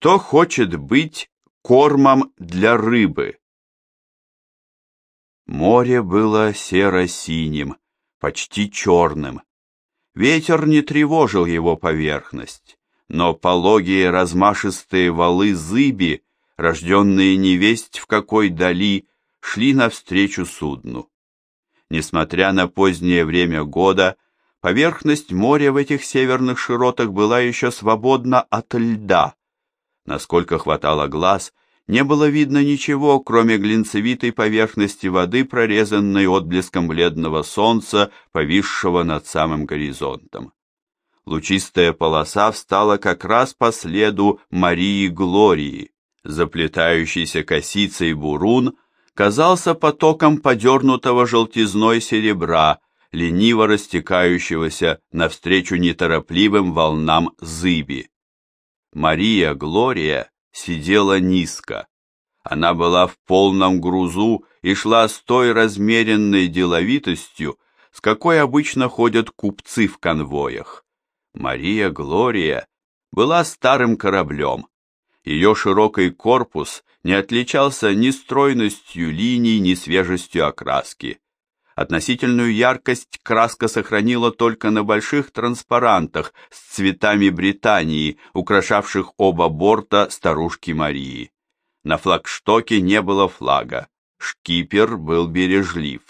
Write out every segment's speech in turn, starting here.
Кто хочет быть кормом для рыбы? Море было серо-синим, почти черным. Ветер не тревожил его поверхность, но пологие размашистые валы зыби, рожденные невесть в какой дали, шли навстречу судну. Несмотря на позднее время года, поверхность моря в этих северных широтах была еще свободна от льда. Насколько хватало глаз, не было видно ничего, кроме глинцевитой поверхности воды, прорезанной отблеском бледного солнца, повисшего над самым горизонтом. Лучистая полоса встала как раз по следу Марии Глории. Заплетающийся косицей бурун казался потоком подернутого желтизной серебра, лениво растекающегося навстречу неторопливым волнам зыби. Мария Глория сидела низко. Она была в полном грузу и шла с той размеренной деловитостью, с какой обычно ходят купцы в конвоях. Мария Глория была старым кораблем. Ее широкий корпус не отличался ни стройностью линий, ни свежестью окраски. Относительную яркость краска сохранила только на больших транспарантах с цветами Британии, украшавших оба борта старушки Марии. На флагштоке не было флага. Шкипер был бережлив.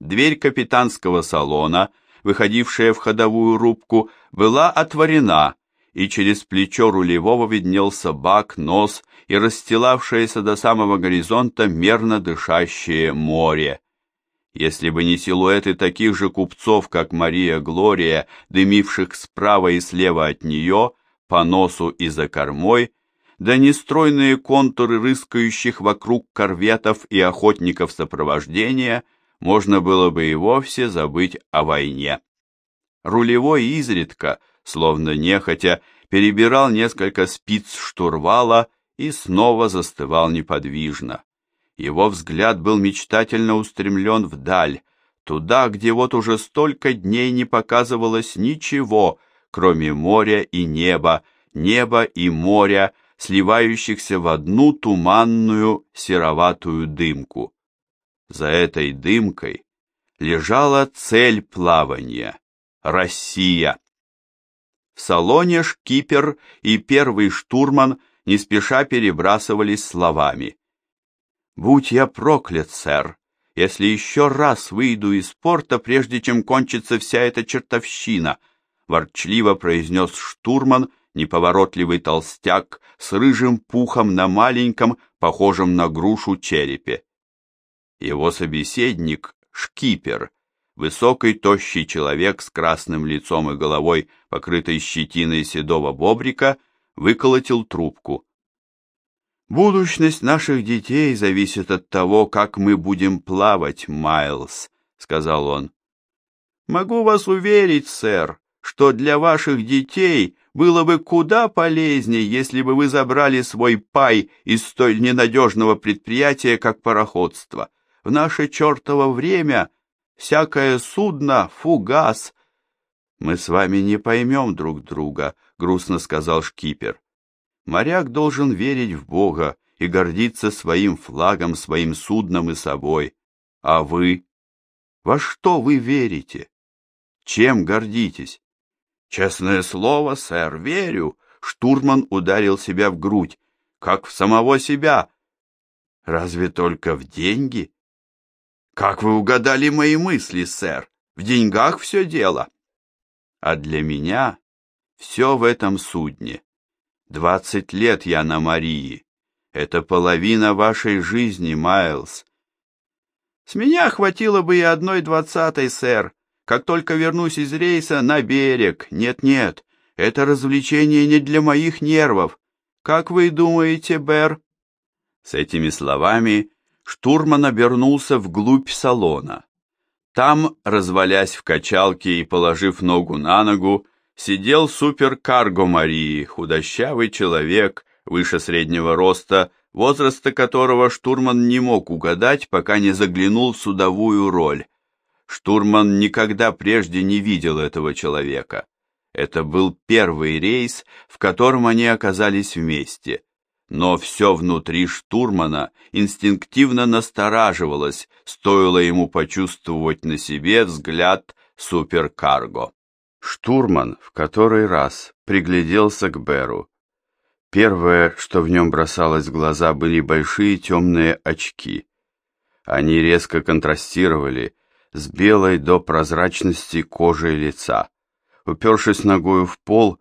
Дверь капитанского салона, выходившая в ходовую рубку, была отворена, и через плечо рулевого виднелся бак, нос и расстилавшееся до самого горизонта мерно дышащее море. Если бы не силуэты таких же купцов, как Мария Глория, дымивших справа и слева от нее, по носу и за кормой, да не стройные контуры рыскающих вокруг корветов и охотников сопровождения, можно было бы и вовсе забыть о войне. Рулевой изредка, словно нехотя, перебирал несколько спиц штурвала и снова застывал неподвижно. Его взгляд был мечтательно устремлен вдаль, туда, где вот уже столько дней не показывалось ничего, кроме моря и неба, неба и моря, сливающихся в одну туманную сероватую дымку. За этой дымкой лежала цель плавания — Россия. В салоне шкипер и первый штурман не спеша перебрасывались словами. «Будь я проклят, сэр, если еще раз выйду из порта, прежде чем кончится вся эта чертовщина», ворчливо произнес штурман, неповоротливый толстяк с рыжим пухом на маленьком, похожем на грушу черепе. Его собеседник, шкипер, высокий тощий человек с красным лицом и головой, покрытой щетиной седого бобрика, выколотил трубку. «Будущность наших детей зависит от того, как мы будем плавать, Майлз», — сказал он. «Могу вас уверить, сэр, что для ваших детей было бы куда полезнее, если бы вы забрали свой пай из столь ненадежного предприятия, как пароходство. В наше чертово время всякое судно — фугас». «Мы с вами не поймем друг друга», — грустно сказал шкипер. Моряк должен верить в Бога и гордиться своим флагом, своим судном и собой. А вы? Во что вы верите? Чем гордитесь? Честное слово, сэр, верю. Штурман ударил себя в грудь, как в самого себя. Разве только в деньги? Как вы угадали мои мысли, сэр? В деньгах все дело. А для меня все в этом судне. Двадцать лет я на Марии. Это половина вашей жизни, Майлз. С меня хватило бы и одной двадцатой, сэр. Как только вернусь из рейса на берег. Нет-нет, это развлечение не для моих нервов. Как вы думаете, Бэр? С этими словами штурман обернулся вглубь салона. Там, развалясь в качалке и положив ногу на ногу, сидел суперкарго Марии, худощавый человек, выше среднего роста, возраста которого штурман не мог угадать, пока не заглянул в судовую роль. Штурман никогда прежде не видел этого человека. Это был первый рейс, в котором они оказались вместе. Но все внутри штурмана инстинктивно настораживалось, стоило ему почувствовать на себе взгляд суперкарго. Штурман в который раз пригляделся к Беру. Первое, что в нем бросалось в глаза, были большие темные очки. Они резко контрастировали с белой до прозрачности кожей лица. Упершись ногою в пол,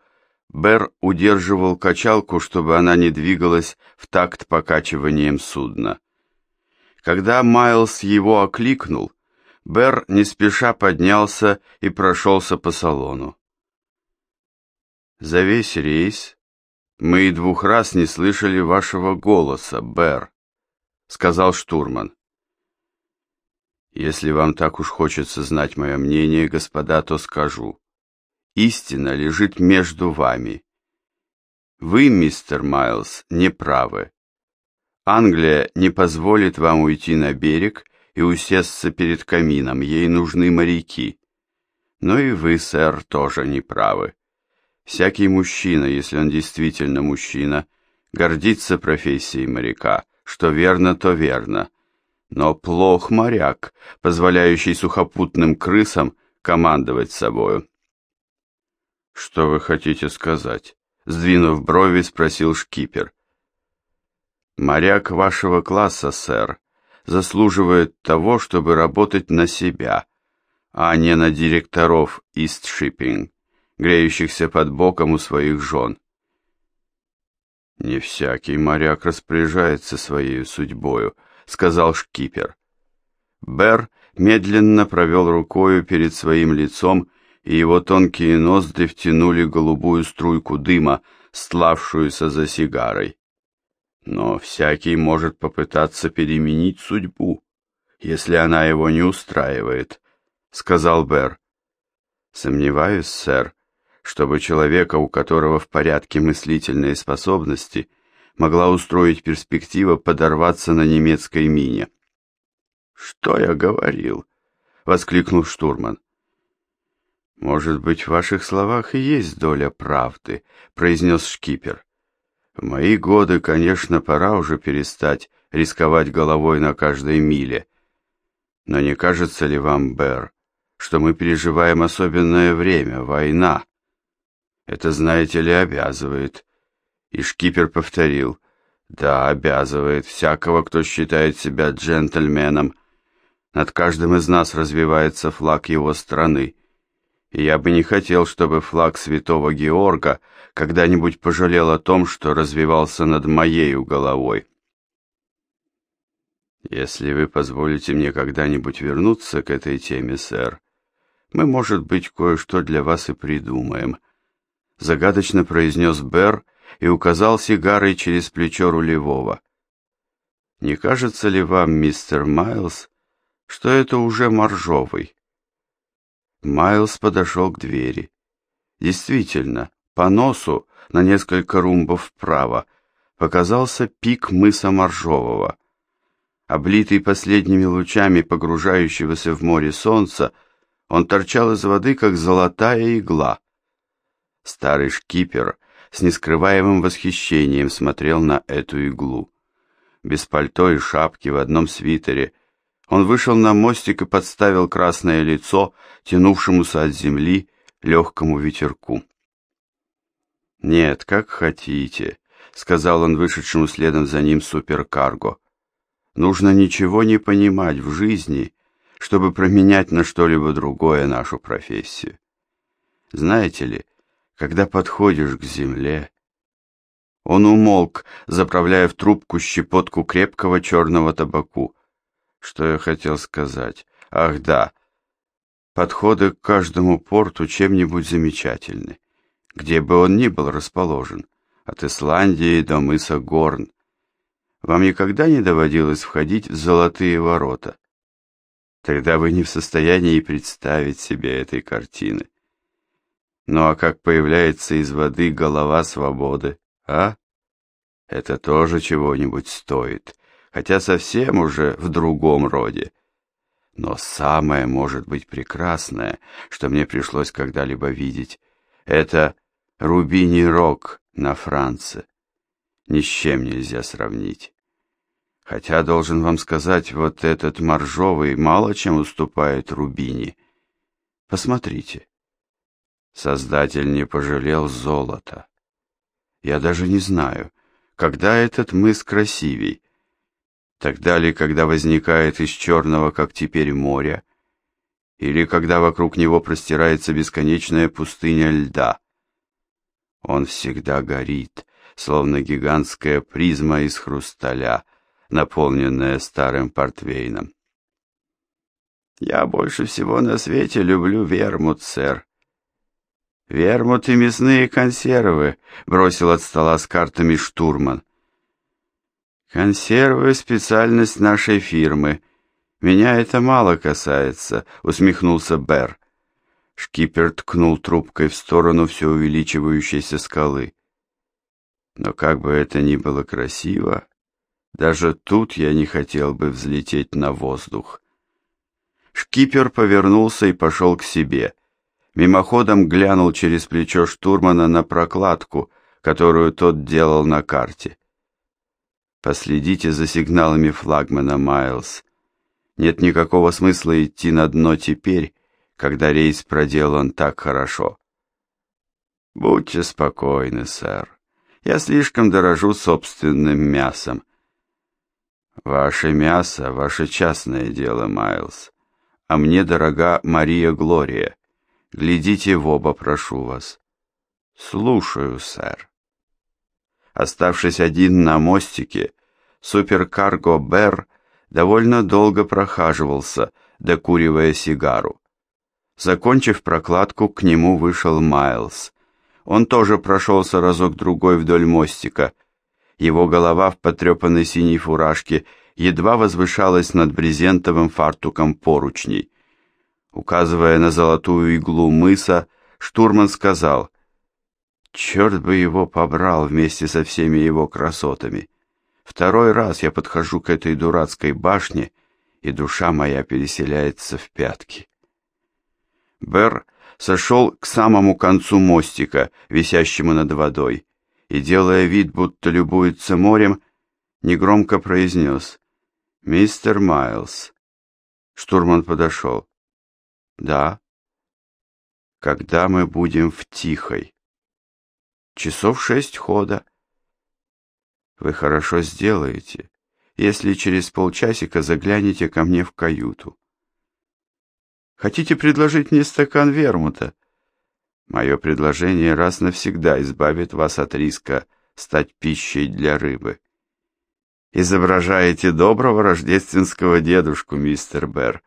Бер удерживал качалку, чтобы она не двигалась в такт покачиванием судна. Когда Майлз его окликнул, Бер не спеша поднялся и прошелся по салону. «За весь рейс мы и двух раз не слышали вашего голоса, Бер», — сказал штурман. «Если вам так уж хочется знать мое мнение, господа, то скажу. Истина лежит между вами. Вы, мистер Майлз, не правы. Англия не позволит вам уйти на берег и усесться перед камином, ей нужны моряки. Но и вы, сэр, тоже не правы. Всякий мужчина, если он действительно мужчина, гордится профессией моряка, что верно, то верно. Но плох моряк, позволяющий сухопутным крысам командовать собою. «Что вы хотите сказать?» Сдвинув брови, спросил шкипер. «Моряк вашего класса, сэр, заслуживает того, чтобы работать на себя, а не на директоров East Shipping, греющихся под боком у своих жен. «Не всякий моряк распоряжается своей судьбою», — сказал шкипер. Бер медленно провел рукою перед своим лицом, и его тонкие ноздри втянули голубую струйку дыма, стлавшуюся за сигарой. Но всякий может попытаться переменить судьбу, если она его не устраивает, — сказал Бер. Сомневаюсь, сэр, чтобы человека, у которого в порядке мыслительные способности, могла устроить перспектива подорваться на немецкой мине. «Что я говорил?» — воскликнул штурман. «Может быть, в ваших словах и есть доля правды», — произнес шкипер. В мои годы, конечно, пора уже перестать рисковать головой на каждой миле. Но не кажется ли вам, Бэр, что мы переживаем особенное время, война? Это, знаете ли, обязывает. И шкипер повторил. Да, обязывает всякого, кто считает себя джентльменом. Над каждым из нас развивается флаг его страны и я бы не хотел, чтобы флаг святого Георга когда-нибудь пожалел о том, что развивался над моею головой. Если вы позволите мне когда-нибудь вернуться к этой теме, сэр, мы, может быть, кое-что для вас и придумаем. Загадочно произнес Бер и указал сигарой через плечо рулевого. Не кажется ли вам, мистер Майлз, что это уже моржовый? Майлз подошел к двери. Действительно, по носу, на несколько румбов вправо, показался пик мыса Моржового. Облитый последними лучами погружающегося в море солнца, он торчал из воды, как золотая игла. Старый шкипер с нескрываемым восхищением смотрел на эту иглу. Без пальто и шапки в одном свитере он вышел на мостик и подставил красное лицо, тянувшемуся от земли, легкому ветерку. «Нет, как хотите», — сказал он вышедшему следом за ним суперкарго. «Нужно ничего не понимать в жизни, чтобы променять на что-либо другое нашу профессию. Знаете ли, когда подходишь к земле...» Он умолк, заправляя в трубку щепотку крепкого черного табаку. Что я хотел сказать? Ах, да. Подходы к каждому порту чем-нибудь замечательны, где бы он ни был расположен, от Исландии до мыса Горн. Вам никогда не доводилось входить в золотые ворота? Тогда вы не в состоянии представить себе этой картины. Ну а как появляется из воды голова свободы, а? Это тоже чего-нибудь стоит хотя совсем уже в другом роде. Но самое, может быть, прекрасное, что мне пришлось когда-либо видеть, Это Рубини Рок на Франце. Ни с чем нельзя сравнить. Хотя, должен вам сказать, вот этот моржовый мало чем уступает Рубини. Посмотрите. Создатель не пожалел золота. Я даже не знаю, когда этот мыс красивей. Тогда ли, когда возникает из черного, как теперь, моря, или когда вокруг него простирается бесконечная пустыня льда. Он всегда горит, словно гигантская призма из хрусталя, наполненная старым портвейном. «Я больше всего на свете люблю вермут, сэр», «Вермут и мясные консервы», — бросил от стола с картами штурман. «Консервы — специальность нашей фирмы. Меня это мало касается», — усмехнулся Бер. Шкипер ткнул трубкой в сторону все увеличивающейся скалы. Но как бы это ни было красиво, даже тут я не хотел бы взлететь на воздух. Шкипер повернулся и пошел к себе — Мимоходом глянул через плечо штурмана на прокладку, которую тот делал на карте. Последите за сигналами флагмана, Майлз. Нет никакого смысла идти на дно теперь, когда рейс проделан так хорошо. Будьте спокойны, сэр. Я слишком дорожу собственным мясом. Ваше мясо — ваше частное дело, Майлз. А мне дорога Мария Глория. Глядите в оба, прошу вас. Слушаю, сэр. Оставшись один на мостике, суперкарго Бер довольно долго прохаживался, докуривая сигару. Закончив прокладку, к нему вышел Майлз. Он тоже прошелся разок-другой вдоль мостика. Его голова в потрепанной синей фуражке едва возвышалась над брезентовым фартуком поручней. Указывая на золотую иглу мыса, штурман сказал, «Черт бы его побрал вместе со всеми его красотами. Второй раз я подхожу к этой дурацкой башне, и душа моя переселяется в пятки». Бер сошел к самому концу мостика, висящему над водой, и, делая вид, будто любуется морем, негромко произнес «Мистер Майлз». Штурман подошел. Да. Когда мы будем в Тихой? Часов шесть хода. Вы хорошо сделаете, если через полчасика заглянете ко мне в каюту. Хотите предложить мне стакан вермута? Мое предложение раз навсегда избавит вас от риска стать пищей для рыбы. Изображаете доброго рождественского дедушку, мистер Берр.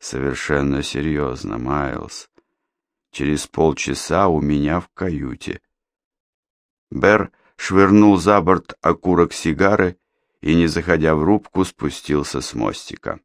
Совершенно серьезно, Майлз. Через полчаса у меня в каюте. Бер швырнул за борт окурок сигары и, не заходя в рубку, спустился с мостика.